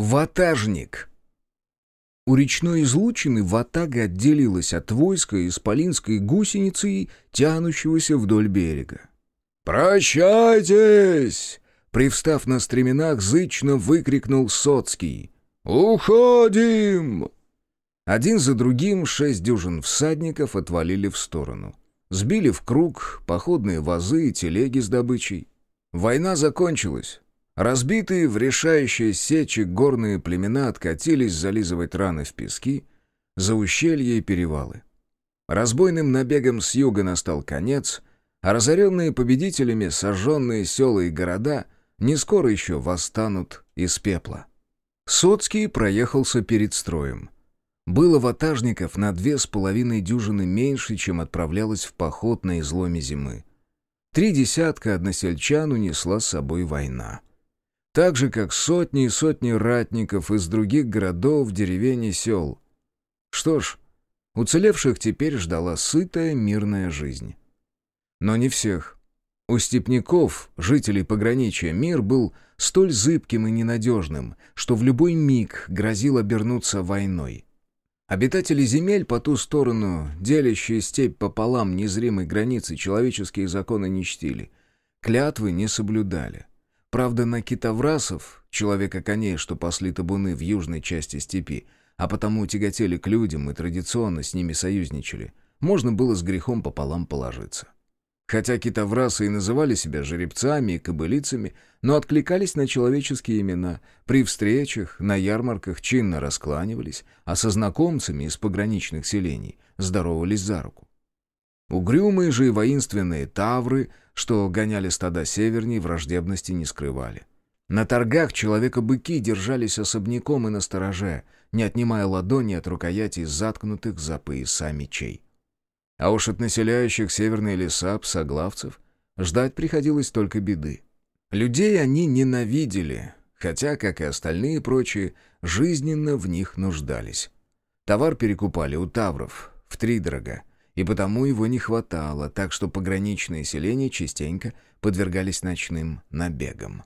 Ватажник. У речной излучины ватага отделилась от войска исполинской гусеницей, тянущегося вдоль берега. «Прощайтесь!» Привстав на стременах, зычно выкрикнул Соцкий. «Уходим!» Один за другим шесть дюжин всадников отвалили в сторону. Сбили в круг походные вазы и телеги с добычей. Война закончилась. Разбитые в решающей сечи горные племена откатились зализывать раны в пески, за ущелья и перевалы. Разбойным набегом с юга настал конец, а разоренные победителями сожженные села и города не скоро еще восстанут из пепла. Соцкий проехался перед строем. Было ватажников на две с половиной дюжины меньше, чем отправлялось в поход на изломе зимы. Три десятка односельчан унесла с собой война так же, как сотни и сотни ратников из других городов, деревень и сел. Что ж, уцелевших теперь ждала сытая мирная жизнь. Но не всех. У степняков, жителей пограничья, мир был столь зыбким и ненадежным, что в любой миг грозил обернуться войной. Обитатели земель по ту сторону, делящие степь пополам незримой границы, человеческие законы не чтили, клятвы не соблюдали. Правда, на китоврасов, человека-коней, что пасли табуны в южной части степи, а потому тяготели к людям и традиционно с ними союзничали, можно было с грехом пополам положиться. Хотя китоврасы и называли себя жеребцами и кобылицами, но откликались на человеческие имена, при встречах, на ярмарках чинно раскланивались, а со знакомцами из пограничных селений здоровались за руку. Угрюмые же и воинственные тавры что гоняли стада северней, враждебности не скрывали. На торгах человека-быки держались особняком и на стороже, не отнимая ладони от рукоятей заткнутых за пояса мечей. А уж от населяющих северные леса псоглавцев ждать приходилось только беды. Людей они ненавидели, хотя, как и остальные прочие, жизненно в них нуждались. Товар перекупали у тавров, втридорога, и потому его не хватало, так что пограничные селения частенько подвергались ночным набегам.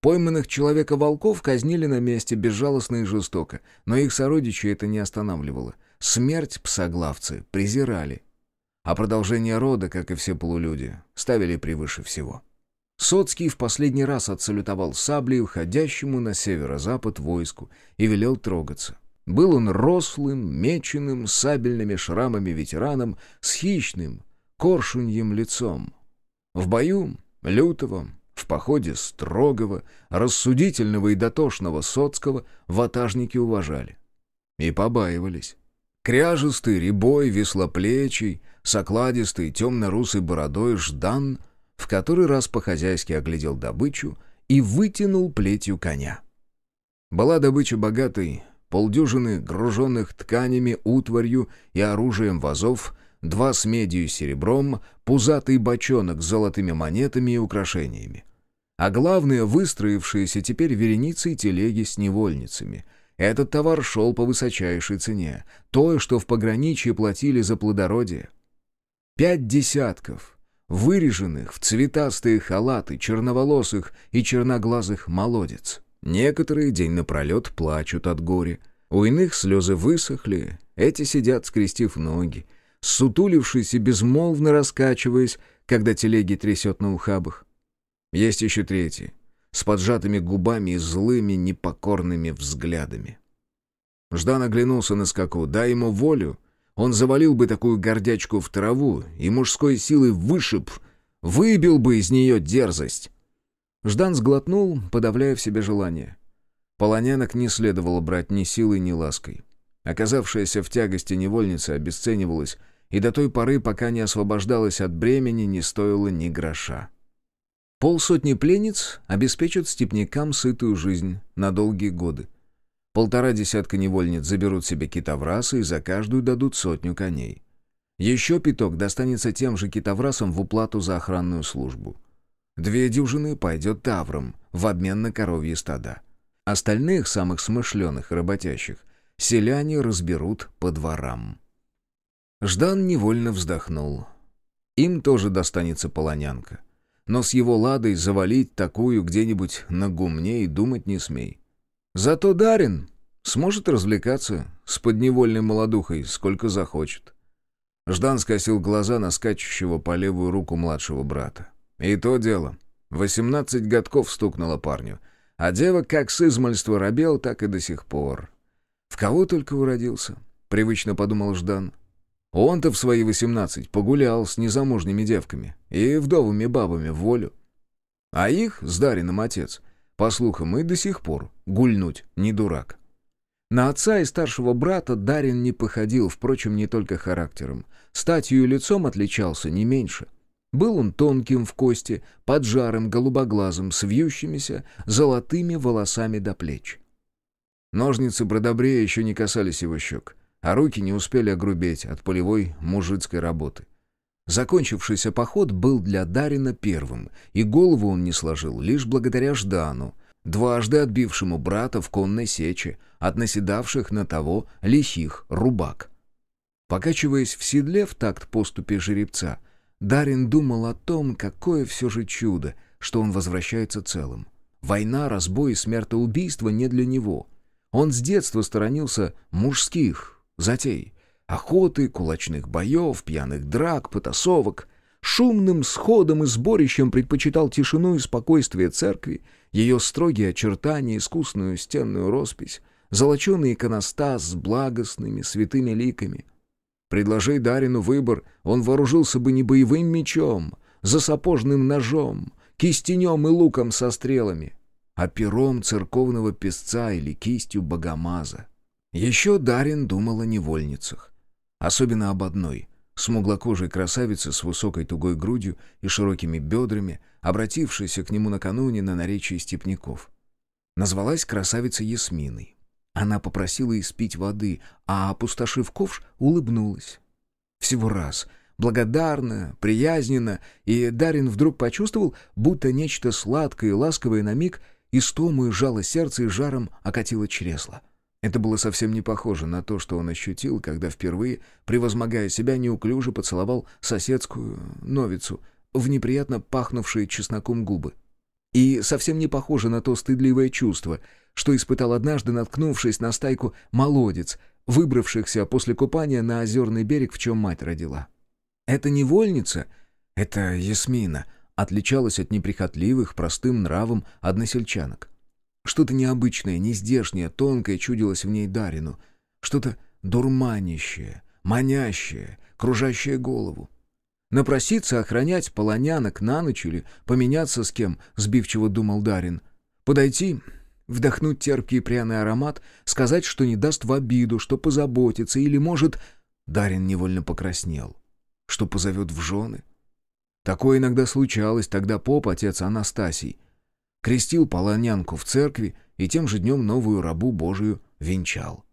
Пойманных человека-волков казнили на месте безжалостно и жестоко, но их сородичи это не останавливало. Смерть псоглавцы презирали. А продолжение рода, как и все полулюди, ставили превыше всего. Соцкий в последний раз отсалютовал саблей уходящему на северо-запад войску и велел трогаться. Был он рослым, меченым, сабельными шрамами ветераном, с хищным, коршуньим лицом. В бою лютого, в походе строгого, рассудительного и дотошного Соцкого ватажники уважали. И побаивались. Кряжистый, рябой, веслоплечий, с окладистой темно-русой бородой Ждан в который раз по-хозяйски оглядел добычу и вытянул плетью коня. Была добыча богатой, полдюжины груженных тканями, утварью и оружием вазов, два с медью и серебром, пузатый бочонок с золотыми монетами и украшениями. А главное, выстроившиеся теперь вереницей телеги с невольницами. Этот товар шел по высочайшей цене, то, что в пограничье платили за плодородие. Пять десятков, выреженных в цветастые халаты черноволосых и черноглазых молодец — Некоторые день напролет плачут от горя. У иных слезы высохли, эти сидят, скрестив ноги, сутулившись и безмолвно раскачиваясь, когда телеги трясет на ухабах. Есть еще третьи, с поджатыми губами и злыми непокорными взглядами. Ждан оглянулся на скаку. Дай ему волю, он завалил бы такую гордячку в траву и мужской силой вышиб, выбил бы из нее дерзость. Ждан сглотнул, подавляя в себе желание. Полонянок не следовало брать ни силой, ни лаской. Оказавшаяся в тягости невольница обесценивалась, и до той поры, пока не освобождалась от бремени, не стоила ни гроша. Полсотни пленниц обеспечат степнякам сытую жизнь на долгие годы. Полтора десятка невольниц заберут себе китоврасы и за каждую дадут сотню коней. Еще пяток достанется тем же китоврасам в уплату за охранную службу. Две дюжины пойдет тавром в обмен на коровьи стада. Остальных, самых смышленых и работящих, селяне разберут по дворам. Ждан невольно вздохнул. Им тоже достанется полонянка. Но с его ладой завалить такую где-нибудь на гумне и думать не смей. Зато Дарин сможет развлекаться с подневольной молодухой сколько захочет. Ждан скосил глаза на скачущего по левую руку младшего брата. И то дело. Восемнадцать годков стукнуло парню, а дева как с измальства робел, так и до сих пор. В кого только уродился, привычно подумал Ждан. Он-то в свои восемнадцать погулял с незамужними девками и вдовыми бабами в волю. А их, с Дарином отец, по слухам, и до сих пор гульнуть не дурак. На отца и старшего брата Дарин не походил, впрочем, не только характером. Статью и лицом отличался не меньше. Был он тонким в кости, поджарым, голубоглазым, с вьющимися золотыми волосами до плеч. Ножницы бродобрея еще не касались его щек а руки не успели огрубеть от полевой мужицкой работы. Закончившийся поход был для Дарина первым, и голову он не сложил лишь благодаря Ждану, дважды отбившему брата в конной сече от наседавших на того лихих рубак. Покачиваясь в седле в такт поступи жеребца, Дарин думал о том, какое все же чудо, что он возвращается целым. Война, разбой и смертоубийство не для него. Он с детства сторонился мужских, затей. Охоты, кулачных боев, пьяных драк, потасовок. Шумным сходом и сборищем предпочитал тишину и спокойствие церкви, ее строгие очертания, искусную стенную роспись, золоченый иконостас с благостными святыми ликами. Предложи Дарину выбор, он вооружился бы не боевым мечом, за сапожным ножом, кистенем и луком со стрелами, а пером церковного песца или кистью богомаза. Еще Дарин думал о невольницах. Особенно об одной — смуглокожей красавице с высокой тугой грудью и широкими бедрами, обратившейся к нему накануне на наречии степняков. Назвалась красавица Ясминой. Она попросила испить воды, а, опустошив ковш, улыбнулась. Всего раз, благодарно, приязненно, и Дарин вдруг почувствовал, будто нечто сладкое и ласковое на миг истому и жало сердце и жаром окатило чресло. Это было совсем не похоже на то, что он ощутил, когда впервые, превозмогая себя, неуклюже поцеловал соседскую новицу в неприятно пахнувшие чесноком губы. И совсем не похоже на то стыдливое чувство, что испытал однажды, наткнувшись на стайку молодец, выбравшихся после купания на озерный берег, в чем мать родила. Эта невольница, эта Ясмина, отличалась от неприхотливых, простым нравом односельчанок. Что-то необычное, нездешнее, тонкое чудилось в ней Дарину. Что-то дурманящее, манящее, кружащее голову. Напроситься охранять полонянок на ночь или поменяться с кем, сбивчиво думал Дарин. Подойти, вдохнуть терпкий пряный аромат, сказать, что не даст в обиду, что позаботится, или, может... Дарин невольно покраснел. Что позовет в жены? Такое иногда случалось, тогда поп, отец Анастасий, крестил полонянку в церкви и тем же днем новую рабу Божию венчал.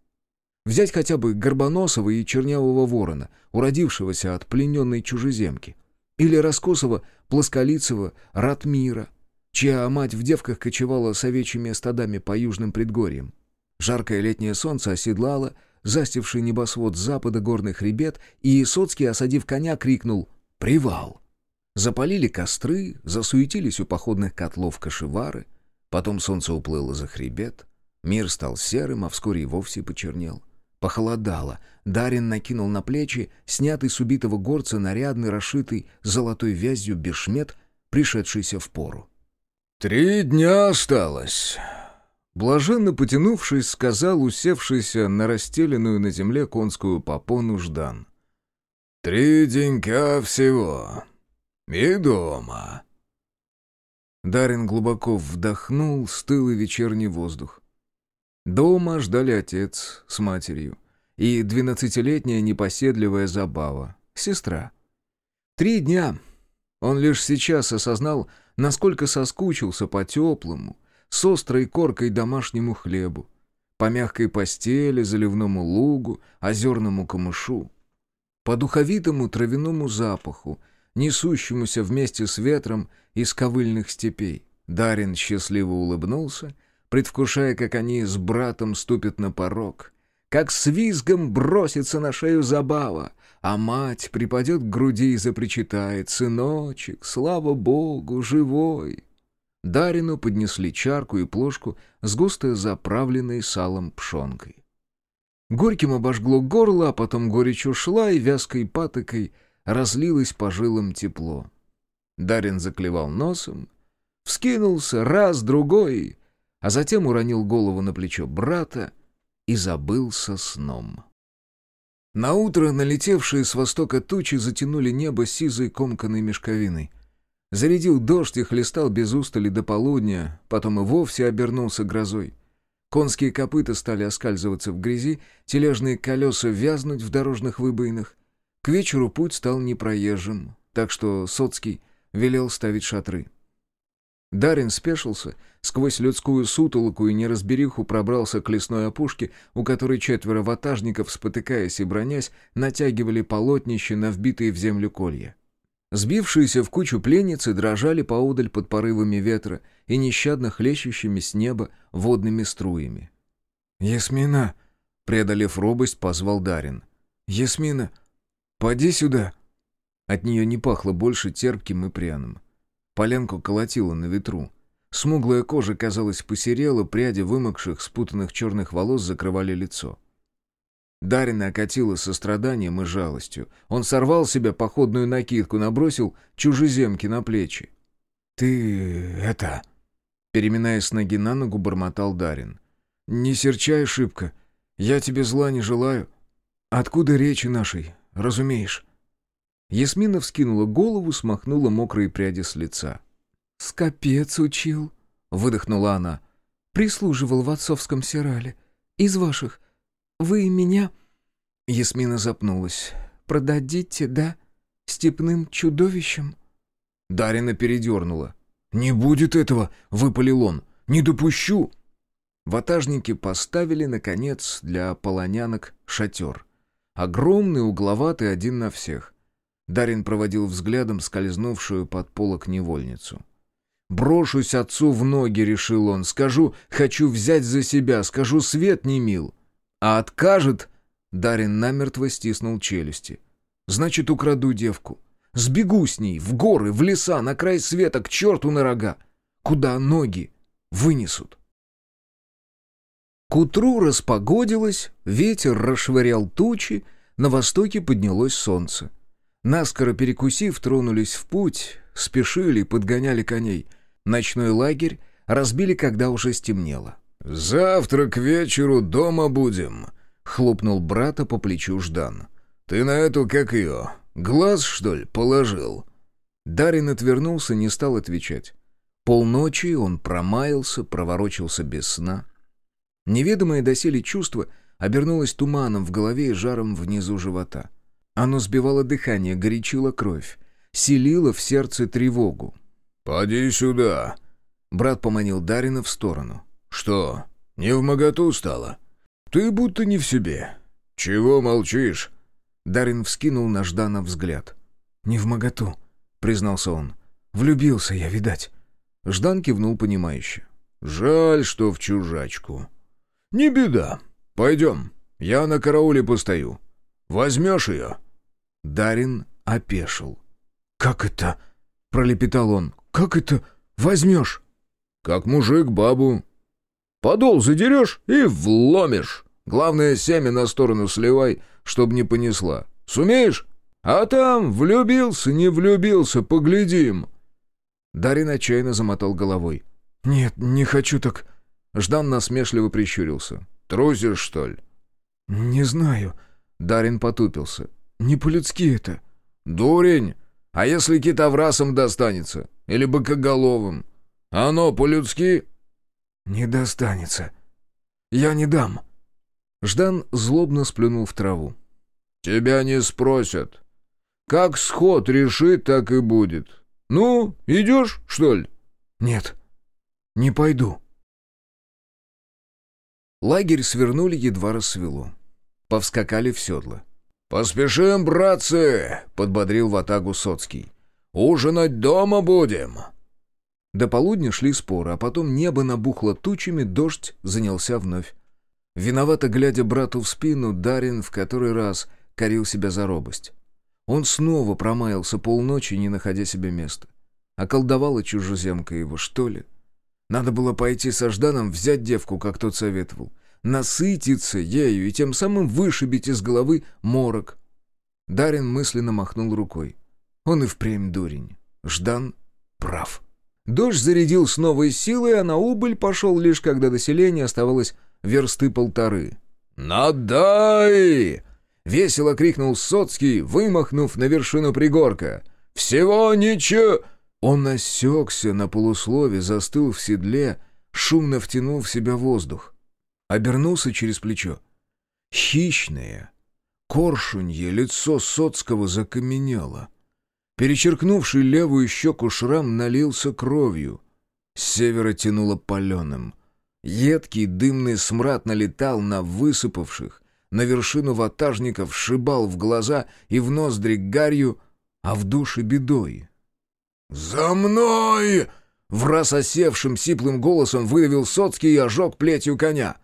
Взять хотя бы Горбоносова и Чернявого Ворона, уродившегося от плененной чужеземки. Или Раскосова, Плосколицева, Ратмира, чья мать в девках кочевала с овечьими стадами по южным предгорьям. Жаркое летнее солнце оседлало, застивший небосвод с запада горный хребет, и Соцкий, осадив коня, крикнул «Привал!». Запалили костры, засуетились у походных котлов кошевары. Потом солнце уплыло за хребет. Мир стал серым, а вскоре и вовсе почернел. Похолодало. Дарин накинул на плечи снятый с убитого горца нарядный, расшитый золотой вязью бешмет, пришедшийся в пору. «Три дня осталось», Блаженно потянувшись, сказал усевшийся на расстеленную на земле конскую попону Ждан. «Три денька всего. «И дома». Дарин глубоко вдохнул стылый вечерний воздух. Дома ждали отец с матерью и двенадцатилетняя непоседливая забава, сестра. Три дня. Он лишь сейчас осознал, насколько соскучился по теплому, с острой коркой домашнему хлебу, по мягкой постели, заливному лугу, озерному камышу, по духовитому травяному запаху, несущемуся вместе с ветром из ковыльных степей. Дарин счастливо улыбнулся, предвкушая, как они с братом ступят на порог, как с визгом бросится на шею забава, а мать припадет к груди и запричитает «Сыночек, слава Богу, живой!» Дарину поднесли чарку и плошку с густо заправленной салом пшенкой. Горьким обожгло горло, а потом горечь ушла, и вязкой патокой разлилось по жилам тепло. Дарин заклевал носом, вскинулся раз, другой, а затем уронил голову на плечо брата и забылся сном. Наутро налетевшие с востока тучи затянули небо сизой комканной мешковиной. Зарядил дождь и хлестал без устали до полудня, потом и вовсе обернулся грозой. Конские копыта стали оскальзываться в грязи, тележные колеса вязнуть в дорожных выбоинах. К вечеру путь стал непроезжим, так что Соцкий велел ставить шатры. Дарин спешился, сквозь людскую сутолоку и неразбериху пробрался к лесной опушке, у которой четверо ватажников, спотыкаясь и бронясь, натягивали полотнище на вбитые в землю колья. Сбившиеся в кучу пленницы дрожали поодаль под порывами ветра и нещадно хлещущими с неба водными струями. «Ясмина!» — преодолев робость, позвал Дарин. «Ясмина, поди сюда!» От нее не пахло больше терпким и пряным. Поленку колотило на ветру. Смуглая кожа, казалось, посерела, пряди вымокших, спутанных черных волос закрывали лицо. Дарина окатила состраданием и жалостью. Он сорвал себе походную накидку, набросил чужеземки на плечи. «Ты... это...» Переминаясь с ноги на ногу, бормотал Дарин. «Не серчай, шибко. Я тебе зла не желаю. Откуда речи нашей, разумеешь?» Ясмина вскинула голову, смахнула мокрые пряди с лица. «Скопец учил», — выдохнула она. «Прислуживал в отцовском сирале. Из ваших. Вы меня...» Ясмина запнулась. «Продадите, да? Степным чудовищем?» Дарина передернула. «Не будет этого!» — выпалил он. «Не допущу!» Ватажники поставили, наконец, для полонянок шатер. Огромный, угловатый, один на всех. Дарин проводил взглядом скользнувшую под полок невольницу. «Брошусь отцу в ноги», — решил он. «Скажу, хочу взять за себя, скажу, свет не мил». А откажет... Дарин намертво стиснул челюсти. «Значит, украду девку. Сбегу с ней, в горы, в леса, на край света, к черту на рога. Куда ноги вынесут?» К утру распогодилось, ветер расшвырял тучи, на востоке поднялось солнце. Наскоро перекусив, тронулись в путь, спешили, подгоняли коней. Ночной лагерь разбили, когда уже стемнело. «Завтра к вечеру дома будем», — хлопнул брата по плечу Ждан. «Ты на эту, как ее, глаз, что ли, положил?» Дарин отвернулся, не стал отвечать. Полночи он промаялся, проворочился без сна. Неведомое доселе чувство обернулось туманом в голове и жаром внизу живота. Оно сбивало дыхание, горячило кровь, селило в сердце тревогу. «Поди сюда!» Брат поманил Дарина в сторону. «Что, не в моготу стало? Ты будто не в себе. Чего молчишь?» Дарин вскинул на Ждана взгляд. «Не в моготу», — признался он. «Влюбился я, видать». Ждан кивнул понимающе. «Жаль, что в чужачку». «Не беда. Пойдем. Я на карауле постою. Возьмешь ее?» Дарин опешил. «Как это?» — пролепетал он. «Как это возьмешь?» «Как мужик бабу. Подол задерешь и вломишь. Главное, семя на сторону сливай, чтоб не понесла. Сумеешь? А там влюбился, не влюбился, поглядим». Дарин отчаянно замотал головой. «Нет, не хочу так...» Ждан насмешливо прищурился. «Трусишь, что ли?» «Не знаю». Дарин потупился. Не по-людски это». «Дурень! А если китоврасом достанется? Или быкоголовым? Оно по-людски?» «Не достанется. Я не дам». Ждан злобно сплюнул в траву. «Тебя не спросят. Как сход решит, так и будет. Ну, идешь, что ли?» «Нет, не пойду». Лагерь свернули, едва рассвело. Повскакали в седло. «Поспешим, братцы!» — подбодрил Ватагу Соцкий. «Ужинать дома будем!» До полудня шли споры, а потом небо набухло тучами, дождь занялся вновь. Виновато глядя брату в спину, Дарин в который раз корил себя за робость. Он снова промаялся полночи, не находя себе места. Околдовала чужеземка его, что ли? Надо было пойти со Жданом взять девку, как тот советовал. Насытиться ею и тем самым вышибить из головы морок. Дарин мысленно махнул рукой. Он и впрямь дурень. Ждан прав. Дождь зарядил с новой силой, а на убыль пошел лишь когда до селения оставалось версты полторы. «Надай!» — весело крикнул Соцкий, вымахнув на вершину пригорка. «Всего ничего!» Он осекся на полуслове, застыл в седле, шумно втянул в себя воздух. Обернулся через плечо. Хищное, коршунье лицо Соцкого закаменело. Перечеркнувший левую щеку шрам налился кровью. С севера тянуло паленым. Едкий дымный смрад налетал на высыпавших, на вершину ватажников шибал в глаза и в ноздри гарью, а в душе бедой. «За мной!» Враз осевшим сиплым голосом выдавил Соцкий и ожег плетью коня.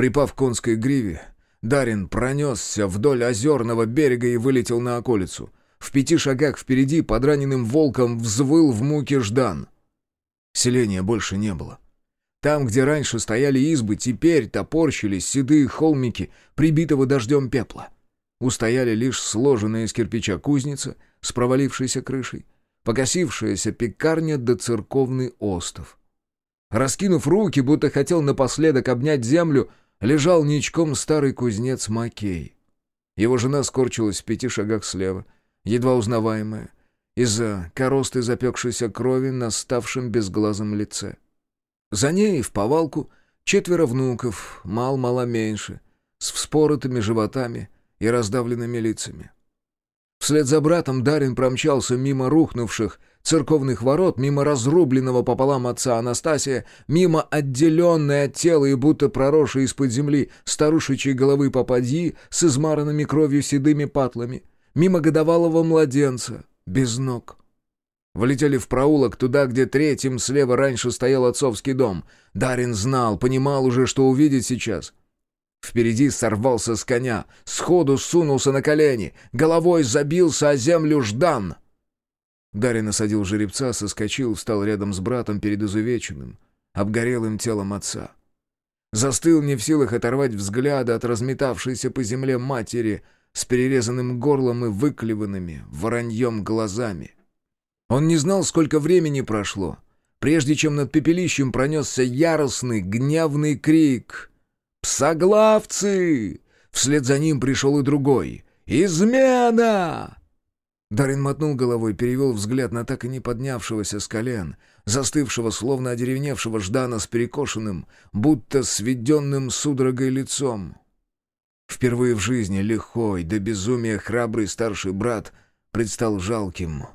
Припав к конской гриве, Дарин пронесся вдоль озерного берега и вылетел на околицу. В пяти шагах впереди под раненым волком взвыл в муке Ждан. Селения больше не было. Там, где раньше стояли избы, теперь топорщились седые холмики, прибитого дождем пепла. Устояли лишь сложенная из кирпича кузница с провалившейся крышей, покосившаяся пекарня да церковный остов. Раскинув руки, будто хотел напоследок обнять землю, лежал ничком старый кузнец Макей. Его жена скорчилась в пяти шагах слева — едва узнаваемая, из-за коросты запекшейся крови на ставшем безглазом лице. За ней в повалку четверо внуков, мал-мало меньше, с вспоротыми животами и раздавленными лицами. Вслед за братом Дарин промчался мимо рухнувших церковных ворот, мимо разрубленного пополам отца Анастасия, мимо отделенной от тела и будто проросшей из-под земли старушечьей головы попадьи с измаранными кровью седыми патлами, мимо годовалого младенца, без ног. Влетели в проулок, туда, где третьим слева раньше стоял отцовский дом. Дарин знал, понимал уже, что увидит сейчас. Впереди сорвался с коня, сходу сунулся на колени, головой забился о землю Ждан. Дарин осадил жеребца, соскочил, встал рядом с братом перед изувеченным, обгорелым телом отца. Застыл не в силах оторвать взгляда от разметавшейся по земле матери — с перерезанным горлом и выклеванными вороньем глазами. Он не знал, сколько времени прошло, прежде чем над пепелищем пронесся яростный, гневный крик. «Псоглавцы!» Вслед за ним пришел и другой. «Измена!» Дарин мотнул головой, перевел взгляд на так и не поднявшегося с колен, застывшего, словно одеревневшего Ждана с перекошенным, будто сведенным судорогой лицом. Впервые в жизни лихой, до безумия храбрый старший брат предстал жалким.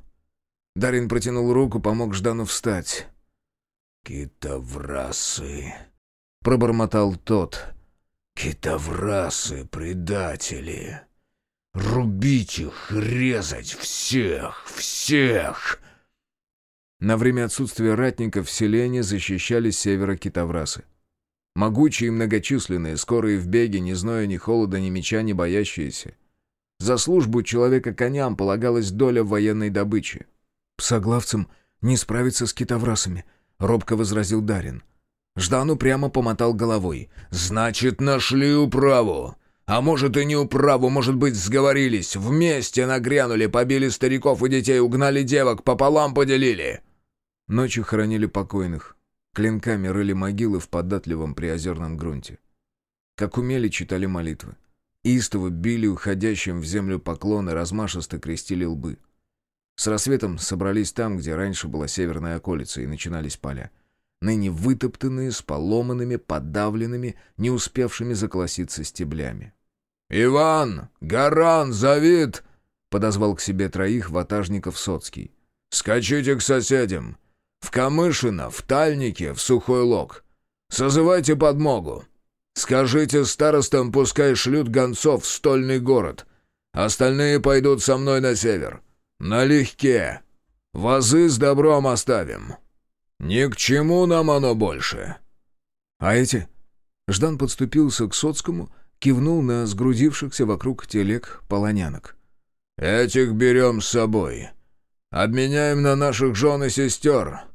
Дарин протянул руку, помог Ждану встать. «Китоврасы!» — пробормотал тот. «Китоврасы, предатели! Рубить их, резать всех, всех!» На время отсутствия ратников в селении защищали севера китоврасы. Могучие и многочисленные, скорые в беге, не зная ни холода, ни меча, не боящиеся. За службу человека коням полагалась доля военной добычи. «Псоглавцам не справиться с китоврасами», — робко возразил Дарин. Ждану прямо помотал головой. «Значит, нашли управу. А может и не управу, может быть, сговорились. Вместе нагрянули, побили стариков и детей, угнали девок, пополам поделили». Ночью хоронили покойных. Клинками рыли могилы в податливом приозерном грунте. Как умели, читали молитвы. Истово били уходящим в землю поклоны, размашисто крестили лбы. С рассветом собрались там, где раньше была северная околица, и начинались поля. Ныне вытоптанные, с поломанными, подавленными, не успевшими заколоситься стеблями. «Иван! Гаран! Завид!» — подозвал к себе троих ватажников Соцкий. «Скачите к соседям! В Камышино, в Тальнике, в Сухой Лог. Созывайте подмогу. Скажите старостам, пускай шлют гонцов в стольный город. Остальные пойдут со мной на север. Налегке. Вазы с добром оставим. Ни к чему нам оно больше. А эти? Ждан подступился к Соцкому, кивнул на сгрудившихся вокруг телег полонянок. «Этих берем с собой. Обменяем на наших жен и сестер.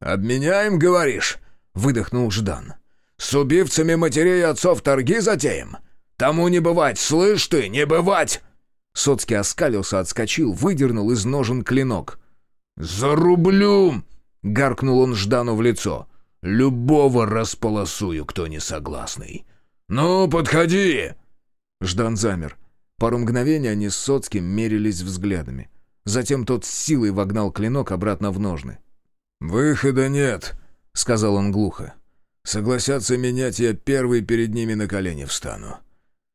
«Обменяем, говоришь?» выдохнул Ждан. «С убивцами матерей и отцов торги затеем? Тому не бывать, слышь ты, не бывать!» Соцкий оскалился, отскочил, выдернул из ножен клинок. «Зарублю!» — гаркнул он Ждану в лицо. «Любого располосую, кто не согласный. Ну, подходи!» Ждан замер. Пару мгновений они с Соцким мерились взглядами. Затем тот с силой вогнал клинок обратно в ножны. «Выхода нет», — сказал он глухо. «Согласятся менять, я первый перед ними на колени встану.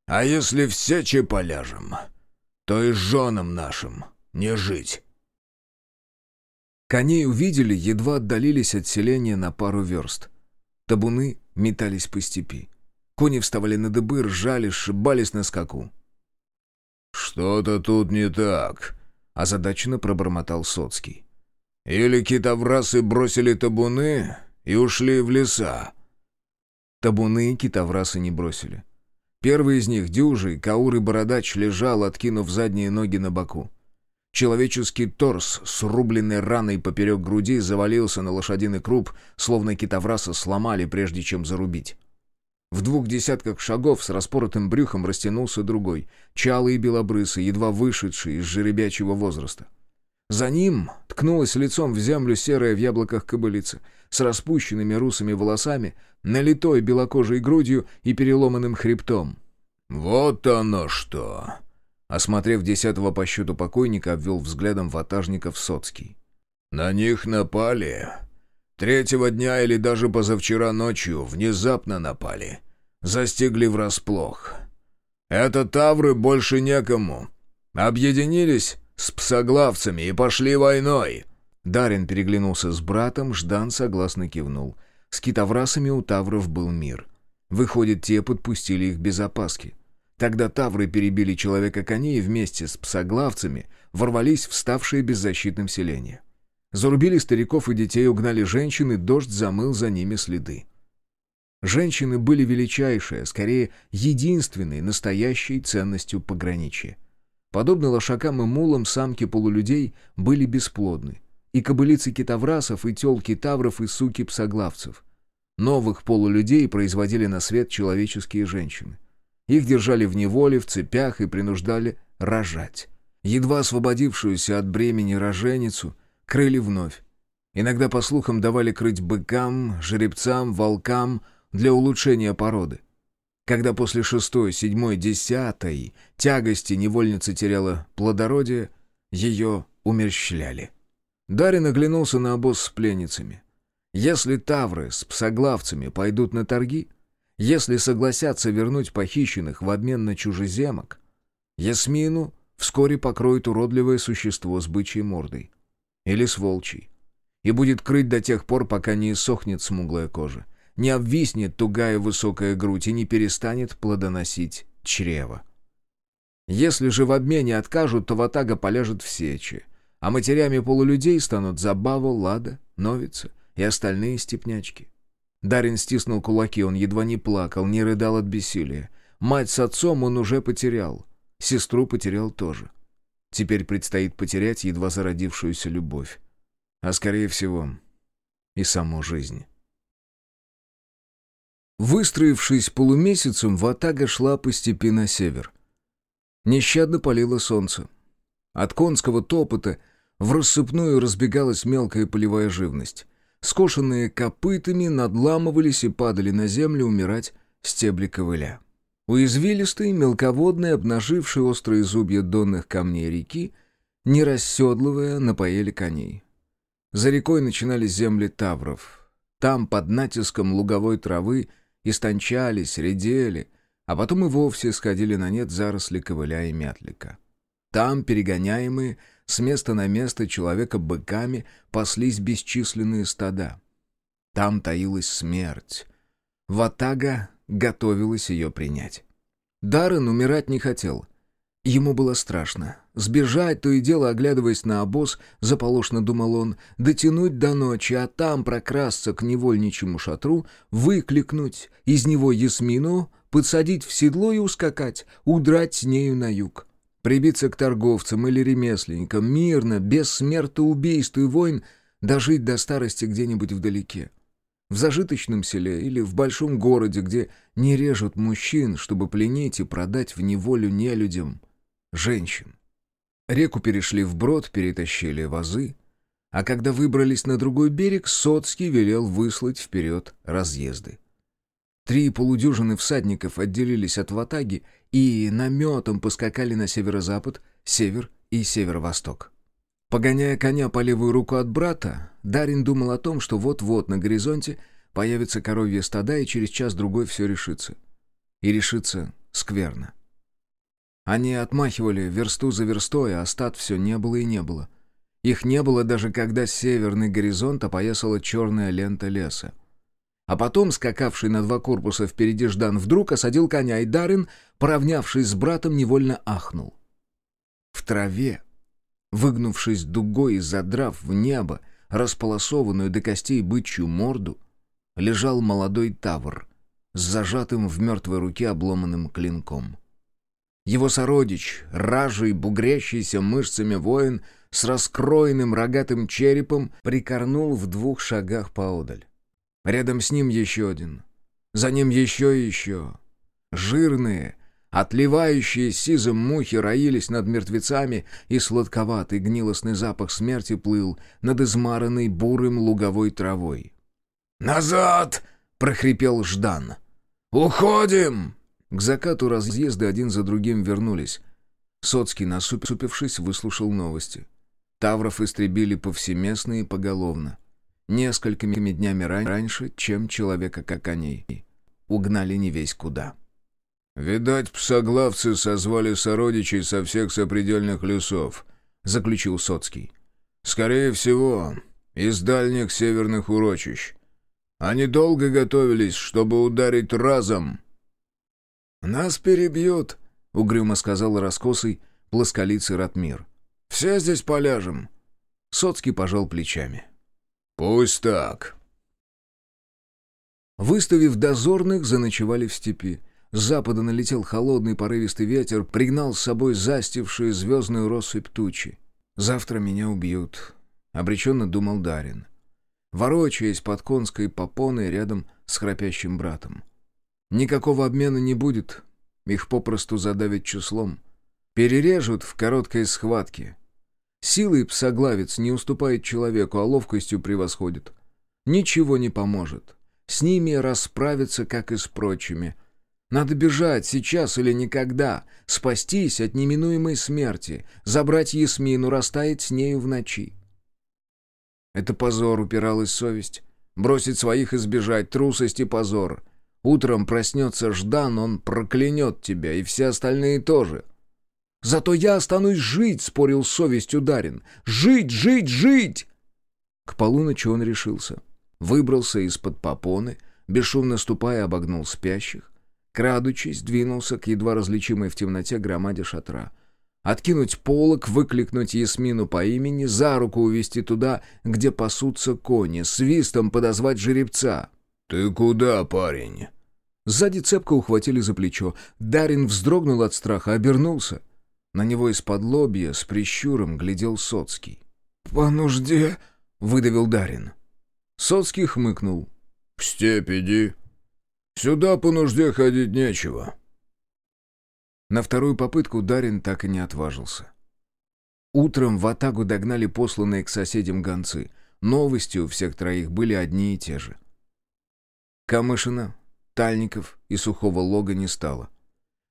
А если все че поляжем, то и женам нашим не жить». Коней увидели, едва отдалились от селения на пару верст. Табуны метались по степи. Кони вставали на дыбы, ржали, сшибались на скаку. «Что-то тут не так», — озадаченно пробормотал Соцкий. «Или китоврасы бросили табуны и ушли в леса?» Табуны китоврасы не бросили. Первый из них, дюжий, Каур и Бородач, лежал, откинув задние ноги на боку. Человеческий торс с рубленной раной поперек груди завалился на лошадиный круп, словно китовраса сломали, прежде чем зарубить. В двух десятках шагов с распоротым брюхом растянулся другой, чалый и белобрысый, едва вышедший из жеребячего возраста. За ним ткнулась лицом в землю серая в яблоках кобылица, с распущенными русыми волосами, налитой белокожей грудью и переломанным хребтом. «Вот оно что!» Осмотрев десятого по счету покойника, обвел взглядом ватажников Соцкий. «На них напали. Третьего дня или даже позавчера ночью внезапно напали. Застигли врасплох. Это тавры больше некому. Объединились с псоглавцами и пошли войной». Дарин переглянулся с братом, Ждан согласно кивнул. С китоврасами у тавров был мир. Выходит, те подпустили их без опаски. Тогда тавры перебили человека-коней и вместе с псоглавцами ворвались в ставшее беззащитным селение. Зарубили стариков и детей, угнали женщин, и дождь замыл за ними следы. Женщины были величайшей, а скорее единственной настоящей ценностью пограничья. Подобно лошакам и мулам, самки полулюдей были бесплодны. И кобылицы китоврасов, и телки тавров, и суки псоглавцев. Новых полулюдей производили на свет человеческие женщины. Их держали в неволе, в цепях и принуждали рожать. Едва освободившуюся от бремени роженицу крыли вновь. Иногда, по слухам, давали крыть быкам, жеребцам, волкам для улучшения породы. Когда после шестой, седьмой, десятой тягости невольница теряла плодородие, ее умерщвляли. Дарин оглянулся на обоз с пленницами. Если тавры с псоглавцами пойдут на торги — если согласятся вернуть похищенных в обмен на чужеземок, Ясмину вскоре покроет уродливое существо с бычьей мордой. Или с волчьей. И будет крыть до тех пор, пока не иссохнет смуглая кожа, не обвиснет тугая высокая грудь и не перестанет плодоносить чрево. Если же в обмене откажут, то ватага поляжет в сечи, а матерями полулюдей станут Забава, Лада, Новица и остальные степнячки. Дарин стиснул кулаки, он едва не плакал, не рыдал от бессилия. Мать с отцом он уже потерял. Сестру потерял тоже. Теперь предстоит потерять едва зародившуюся любовь. А скорее всего, и саму жизнь. Выстроившись полумесяцем, Ватага шла по степи на север. Нещадно палило солнце. От конского топота в рассыпную разбегалась мелкая полевая живность скошенные копытами, надламывались и падали на землю умирать стебли ковыля. У извилистой, мелководной, обнажившей острые зубья донных камней реки, не расседлывая, напоели коней. За рекой начинались земли тавров. Там, под натиском луговой травы, истончались, редели, а потом и вовсе сходили на нет заросли ковыля и мятлика. Там, перегоняемые, с места на место человека быками паслись бесчисленные стада. Там таилась смерть. Ватага готовилась ее принять. Даррен умирать не хотел. Ему было страшно. Сбежать, то и дело оглядываясь на обоз, заполошно думал он, дотянуть до ночи, а там прокрасться к невольничьему шатру, выкликнуть из него Ясмину, подсадить в седло и ускакать, удрать с нею на юг. Прибиться к торговцам или ремесленникам, мирно, без смертоубийств и войн, дожить до старости где-нибудь вдалеке. В зажиточном селе или в большом городе, где не режут мужчин, чтобы пленить и продать в неволю нелюдям женщин. Реку перешли вброд, перетащили вазы, а когда выбрались на другой берег, Соцкий велел выслать вперед разъезды. Три полудюжины всадников отделились от ватаги и наметом поскакали на северо-запад, север и северо-восток. Погоняя коня по левую руку от брата, Дарин думал о том, что вот-вот на горизонте появится коровье стада, и через час-другой все решится. И решится скверно. Они отмахивали версту за верстой, а стад все не было и не было. Их не было даже когда северный горизонт опоясала черная лента леса. А потом, скакавший на два корпуса впереди Ждан, вдруг осадил коня, и Дарин, поравнявшись с братом, невольно ахнул. В траве Выгнувшись дугой и задрав в небо располосованную до костей бычью морду, лежал молодой тавр с зажатым в мертвой руке обломанным клинком. Его сородич, ражий, бугрящийся мышцами воин с раскроенным рогатым черепом, прикорнул в двух шагах поодаль. Рядом с ним еще один. За ним еще и еще. Жирные, Отливающие сизым мухи роились над мертвецами, и сладковатый гнилостный запах смерти плыл над измаранной бурым луговой травой. «Назад!» — прохрипел Ждан. «Уходим!» К закату разъезды один за другим вернулись. Соцкий, насупившись, выслушал новости. Тавров истребили повсеместно и поголовно. Несколькими днями раньше, чем человека как коней. Угнали не весь куда. «Видать, псоглавцы созвали сородичей со всех сопредельных лесов», — заключил Соцкий. «Скорее всего, из дальних северных урочищ. Они долго готовились, чтобы ударить разом». «Нас перебьют», — угрюмо сказал раскосый плосколицый Ратмир. «Все здесь поляжем». Соцкий пожал плечами. «Пусть так». Выставив дозорных, заночевали в степи. С запада налетел холодный порывистый ветер, пригнал с собой застившие звездную россыпь тучи. «Завтра меня убьют», — обреченно думал Дарин, ворочаясь под конской попоной рядом с храпящим братом. «Никакого обмена не будет, их попросту задавят числом. Перережут в короткой схватке. Силой псоглавец не уступает человеку, а ловкостью превосходит. Ничего не поможет. С ними расправиться, как и с прочими — надо бежать сейчас или никогда, спастись от неминуемой смерти, забрать Ясмину, растаять с нею в ночи. Это позор, упиралась совесть. Бросить своих и сбежать, трусость и позор. Утром проснется Ждан, он проклянет тебя, и все остальные тоже. «Зато я останусь жить», — спорил совесть ударен. «Жить, жить, жить!» К полуночи он решился. Выбрался из-под попоны, бесшумно ступая обогнул спящих, Крадучись, двинулся к едва различимой в темноте громаде шатра. Откинуть полог, выкликнуть Ясмину по имени, за руку увести туда, где пасутся кони, свистом подозвать жеребца. «Ты куда, парень?» Сзади цепко ухватили за плечо. Дарин вздрогнул от страха, обернулся. На него из-под лобья с прищуром глядел Соцкий. «По нужде?» — выдавил Дарин. Соцкий хмыкнул. «В степь иди. Сюда по нужде ходить нечего». На вторую попытку Дарин так и не отважился. Утром в Атагу догнали посланные к соседям гонцы. Новости у всех троих были одни и те же. Камышина, Тальников и Сухого Лога не стало.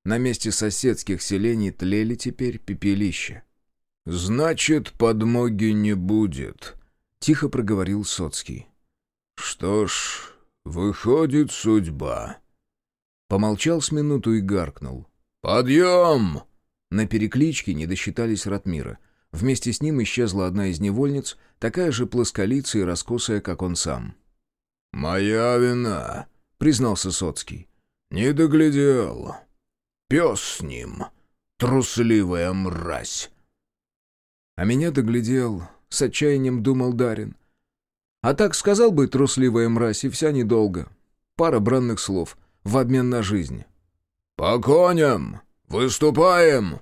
На месте соседских селений тлели теперь пепелища. «Значит, подмоги не будет», — тихо проговорил Соцкий. «Что ж, «Выходит, судьба». Помолчал с минуту и гаркнул. «Подъем!» На перекличке не досчитались Ратмира. Вместе с ним исчезла одна из невольниц, такая же плосколицая и раскосая, как он сам. «Моя вина», — признался Соцкий. «Не доглядел. Пес с ним. Трусливая мразь». А меня доглядел, с отчаянием думал Дарин. А так сказал бы трусливая мразь, и вся недолго. Пара бранных слов в обмен на жизнь. «По коням! Выступаем!»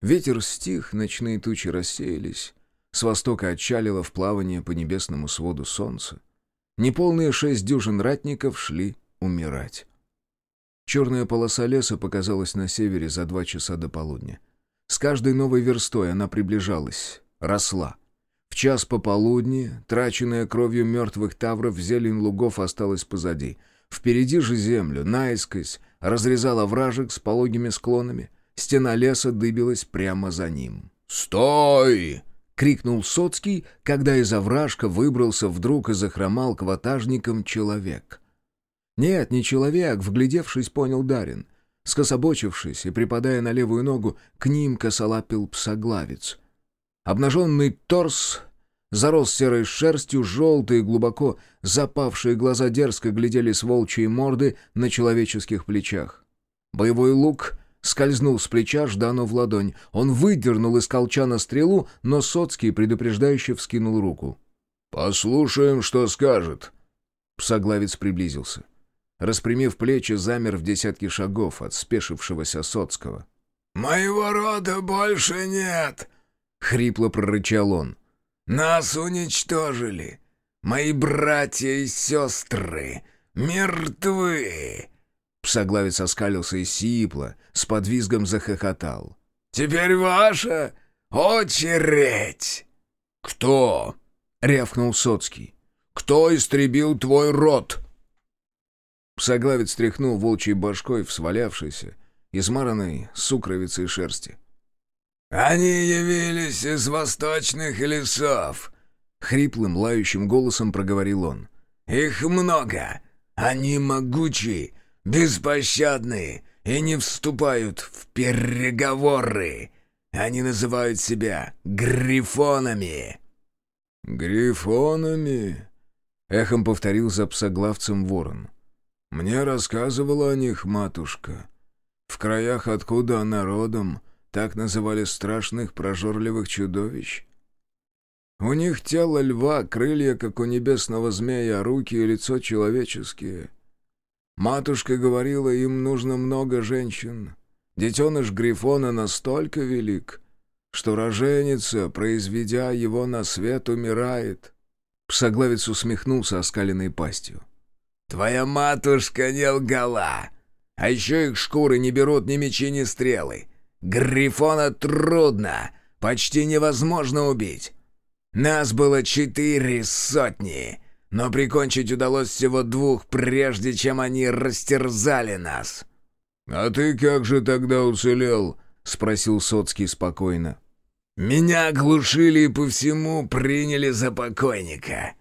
Ветер стих, ночные тучи рассеялись. С востока отчалило в плавание по небесному своду солнце. Неполные шесть дюжин ратников шли умирать. Черная полоса леса показалась на севере за два часа до полудня. С каждой новой верстой она приближалась, росла. В час пополудни, траченная кровью мертвых тавров, зелень лугов осталась позади. Впереди же землю, наискось, разрезала вражек с пологими склонами. Стена леса дыбилась прямо за ним. «Стой!» — крикнул Соцкий, когда из овражка выбрался вдруг и захромал к ватажникам человек. Нет, не человек, вглядевшись, понял Дарин. Скособочившись и припадая на левую ногу, к ним косолапил псоглавец. Обнаженный торс зарос серой шерстью, желтые, глубоко запавшие глаза дерзко глядели с волчьей морды на человеческих плечах. Боевой лук скользнул с плеча Ждану в ладонь. Он выдернул из колчана стрелу, но Соцкий предупреждающе вскинул руку. «Послушаем, что скажет». Псоглавец приблизился. Распрямив плечи, замер в десятки шагов от спешившегося Соцкого. «Моего рода больше нет!» — хрипло прорычал он. «Нас уничтожили! Мои братья и сестры мертвы!» Псоглавец оскалился и сипло, с подвизгом захохотал. «Теперь ваша очередь!» «Кто?» — рявкнул Соцкий. «Кто истребил твой род?» Псоглавец тряхнул волчьей башкой в свалявшейся, измаранной сукровицей шерсти. «Они явились из восточных лесов!» — хриплым, лающим голосом проговорил он. «Их много! Они могучи, беспощадные и не вступают в переговоры! Они называют себя грифонами!» «Грифонами?» — эхом повторил за псоглавцем ворон. «Мне рассказывала о них матушка. В краях, откуда она родом, так называли страшных прожорливых чудовищ. У них тело льва, крылья, как у небесного змея, руки и лицо человеческие. Матушка говорила, им нужно много женщин. Детеныш Грифона настолько велик, что роженица, произведя его на свет, умирает. Псоглавец усмехнулся оскаленной пастью. «Твоя матушка не лгала. А еще их шкуры не берут ни мечи, ни стрелы. Грифона трудно, почти невозможно убить. Нас было четыре сотни, но прикончить удалось всего двух, прежде чем они растерзали нас». «А ты как же тогда уцелел?» — спросил Соцкий спокойно. «Меня оглушили и по всему приняли за покойника.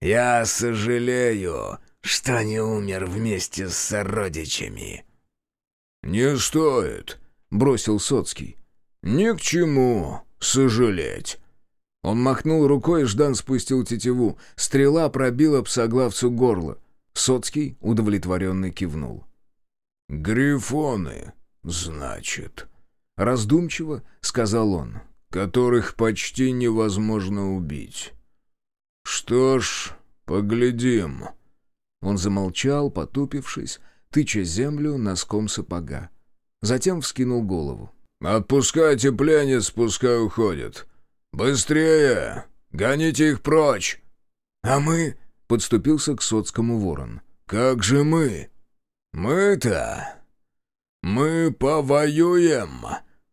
Я сожалею, что не умер вместе с сородичами». «Не стоит», — бросил Соцкий. «Ни к чему сожалеть». Он махнул рукой, и Ждан спустил тетиву. Стрела пробила псоглавцу горло. Соцкий удовлетворенно кивнул. «Грифоны, значит», — раздумчиво сказал он, — «которых почти невозможно убить». «Что ж, поглядим». Он замолчал, потупившись, тыча землю носком сапога. Затем вскинул голову. «Отпускайте пленниц, пускай уходят. Быстрее! Гоните их прочь!» «А мы?» — подступился к соцкому ворон. «Как же мы?» «Мы-то... Мы повоюем!»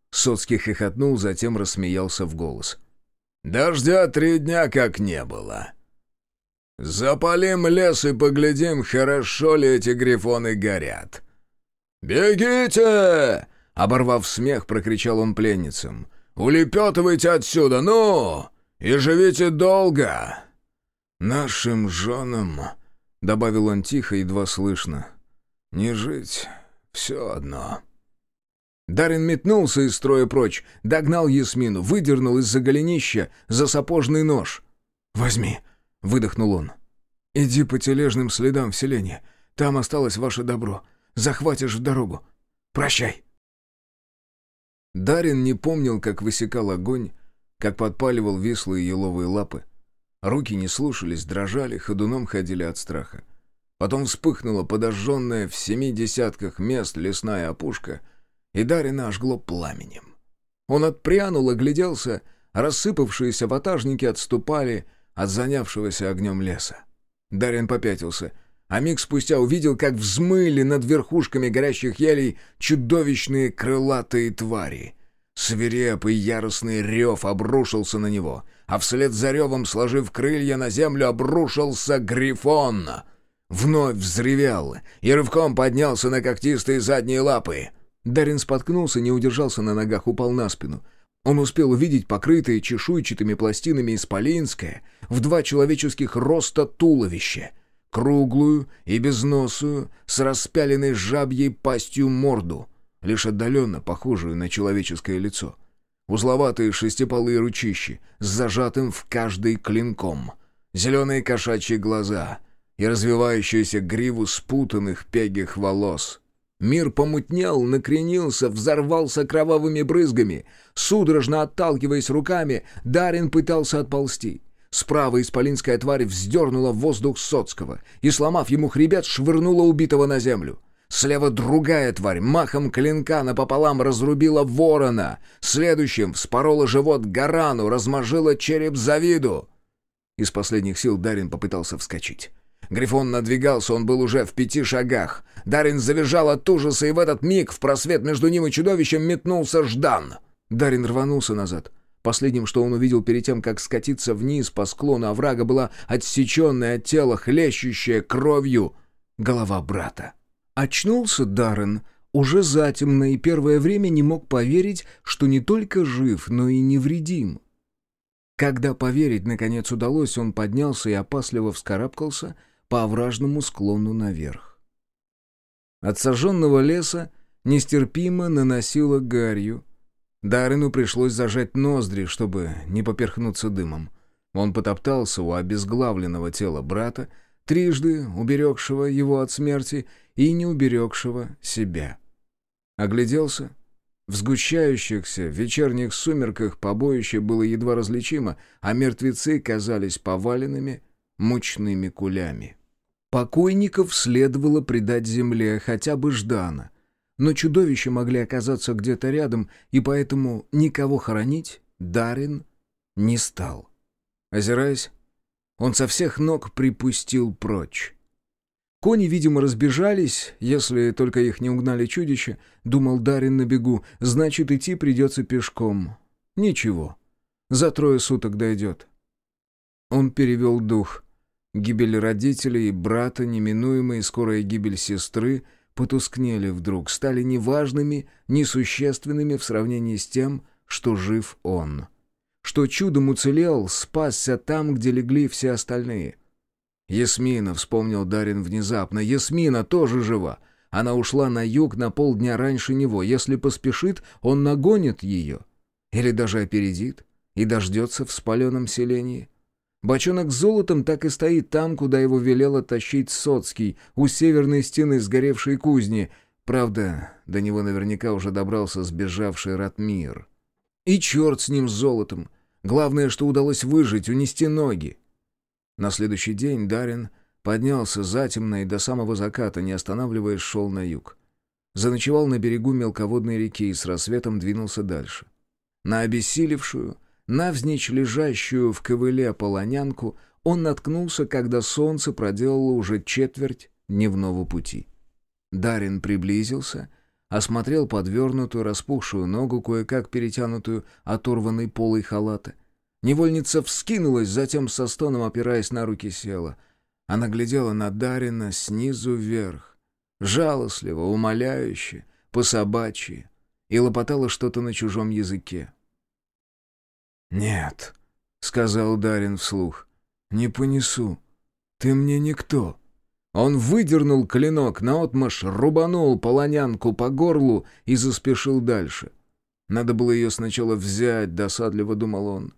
Соцкий хохотнул, затем рассмеялся в голос. «Дождя три дня как не было. Запалим лес и поглядим, хорошо ли эти грифоны горят. «Бегите!» — оборвав смех, прокричал он пленницам. «Улепетывайте отсюда, ну! И живите долго!» «Нашим женам», — добавил он тихо, едва слышно, — «не жить, все одно». Дарин метнулся из строя прочь, догнал Ясмину, выдернул из-за голенища за сапожный нож. «Возьми», — выдохнул он. «Иди по тележным следам в селение. Там осталось ваше добро захватишь в дорогу. Прощай!» Дарин не помнил, как высекал огонь, как подпаливал вислые еловые лапы. Руки не слушались, дрожали, ходуном ходили от страха. Потом вспыхнула подожженная в семи десятках мест лесная опушка, и Дарина ожгло пламенем. Он отпрянул, огляделся, рассыпавшиеся ватажники отступали от занявшегося огнем леса. Дарин попятился, а миг спустя увидел, как взмыли над верхушками горящих елей чудовищные крылатые твари. Свирепый яростный рев обрушился на него, а вслед за ревом, сложив крылья на землю, обрушился Грифон. Вновь взревел и рывком поднялся на когтистые задние лапы. Дарин споткнулся, не удержался на ногах, упал на спину. Он успел увидеть покрытое чешуйчатыми пластинами исполинское в два человеческих роста туловище, круглую и безносую, с распяленной жабьей пастью морду, лишь отдаленно похожую на человеческое лицо. Узловатые шестипалые ручищи с зажатым в каждый клинком, зеленые кошачьи глаза и развивающуюся гриву спутанных пегих волос — Мир помутнел, накренился, взорвался кровавыми брызгами. Судорожно отталкиваясь руками, Дарин пытался отползти. Справа исполинская тварь вздернула воздух Соцкого и, сломав ему хребет, швырнула убитого на землю. Слева другая тварь махом клинка напополам разрубила ворона. Следующим вспорола живот Гарану, размажила череп Завиду. Из последних сил Дарин попытался вскочить. Грифон надвигался, он был уже в пяти шагах. Дарин завизжал от ужаса, и в этот миг в просвет между ним и чудовищем метнулся Ждан. Дарин рванулся назад. Последним, что он увидел перед тем, как скатиться вниз по склону оврага, была отсеченная от тела, хлещущая кровью голова брата. Очнулся Даррен уже затемно и первое время не мог поверить, что не только жив, но и невредим. Когда поверить наконец удалось, он поднялся и опасливо вскарабкался по овражному склону наверх. От сожженного леса нестерпимо наносило гарью. Дарину пришлось зажать ноздри, чтобы не поперхнуться дымом. Он потоптался у обезглавленного тела брата, трижды уберегшего его от смерти и не уберегшего себя. Огляделся. В сгущающихся вечерних сумерках побоище было едва различимо, а мертвецы казались поваленными мучными кулями. Покойников следовало предать земле, хотя бы Ждана. Но чудовища могли оказаться где-то рядом, и поэтому никого хоронить Дарин не стал. Озираясь, он со всех ног припустил прочь. Кони, видимо, разбежались, если только их не угнали чудища, думал Дарин на бегу, значит, идти придется пешком. Ничего, за трое суток дойдет. Он перевел дух. Гибель родителей брата, неминуемая и скорая гибель сестры потускнели вдруг, стали неважными, несущественными в сравнении с тем, что жив он. Что чудом уцелел, спасся там, где легли все остальные. Ясмина, вспомнил Дарин внезапно, Ясмина тоже жива. Она ушла на юг на полдня раньше него. Если поспешит, он нагонит ее. Или даже опередит и дождется в спаленном селении. Бочонок с золотом так и стоит там, куда его велело тащить Соцкий, у северной стены сгоревшей кузни. Правда, до него наверняка уже добрался сбежавший Ратмир. И черт с ним с золотом. Главное, что удалось выжить, унести ноги. На следующий день Дарин поднялся затемно и до самого заката, не останавливаясь, шел на юг. Заночевал на берегу мелководной реки и с рассветом двинулся дальше. На обессилевшую, Навзничь лежащую в ковыле полонянку он наткнулся, когда солнце проделало уже четверть дневного пути. Дарин приблизился, осмотрел подвернутую, распухшую ногу, кое-как перетянутую оторванной полой халата. Невольница вскинулась, затем со стоном, опираясь на руки, села. Она глядела на Дарина снизу вверх, жалостливо, умоляюще, по-собачьи, и лопотала что-то на чужом языке. «Нет», — сказал Дарин вслух, — «не понесу. Ты мне никто». Он выдернул клинок, наотмашь рубанул полонянку по горлу и заспешил дальше. Надо было ее сначала взять, досадливо думал он.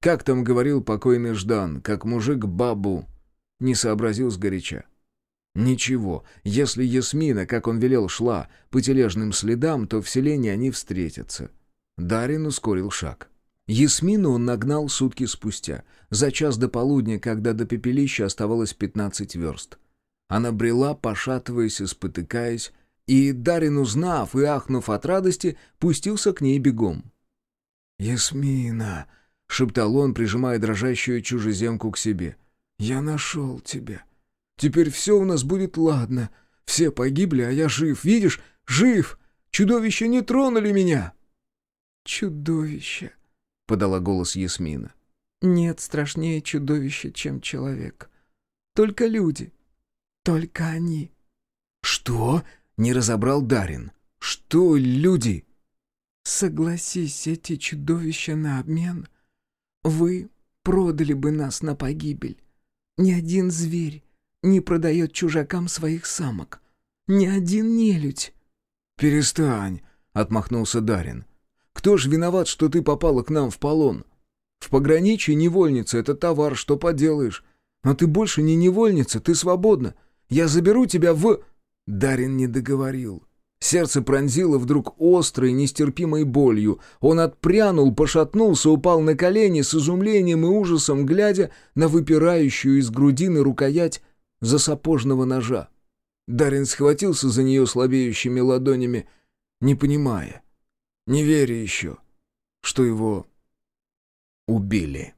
Как там говорил покойный Ждан, как мужик бабу. Не сообразил сгоряча. Ничего, если Ясмина, как он велел, шла по тележным следам, то в селении они встретятся. Дарин ускорил шаг. Ясмину он нагнал сутки спустя, за час до полудня, когда до пепелища оставалось 15 верст. Она брела, пошатываясь и спотыкаясь, и Дарин, узнав и ахнув от радости, пустился к ней бегом. «Ясмина!» — шептал он, прижимая дрожащую чужеземку к себе. «Я нашел тебя. Теперь все у нас будет ладно. Все погибли, а я жив. Видишь, жив! Чудовища не тронули меня!» «Чудовище!» — подала голос Ясмина. «Нет страшнее чудовища, чем человек. Только люди. Только они». «Что?» — не разобрал Дарин. «Что люди?» «Согласись, эти чудовища на обмен. Вы продали бы нас на погибель. Ни один зверь не продает чужакам своих самок. Ни один нелюдь». «Перестань», — отмахнулся Дарин. «Кто ж виноват, что ты попала к нам в полон? В пограничье невольница — это товар, что поделаешь. Но ты больше не невольница, ты свободна. Я заберу тебя в...» Дарин не договорил. Сердце пронзило вдруг острой, нестерпимой болью. Он отпрянул, пошатнулся, упал на колени с изумлением и ужасом, глядя на выпирающую из грудины рукоять засапожного ножа. Дарин схватился за нее слабеющими ладонями, не понимая, не веря еще, что его убили.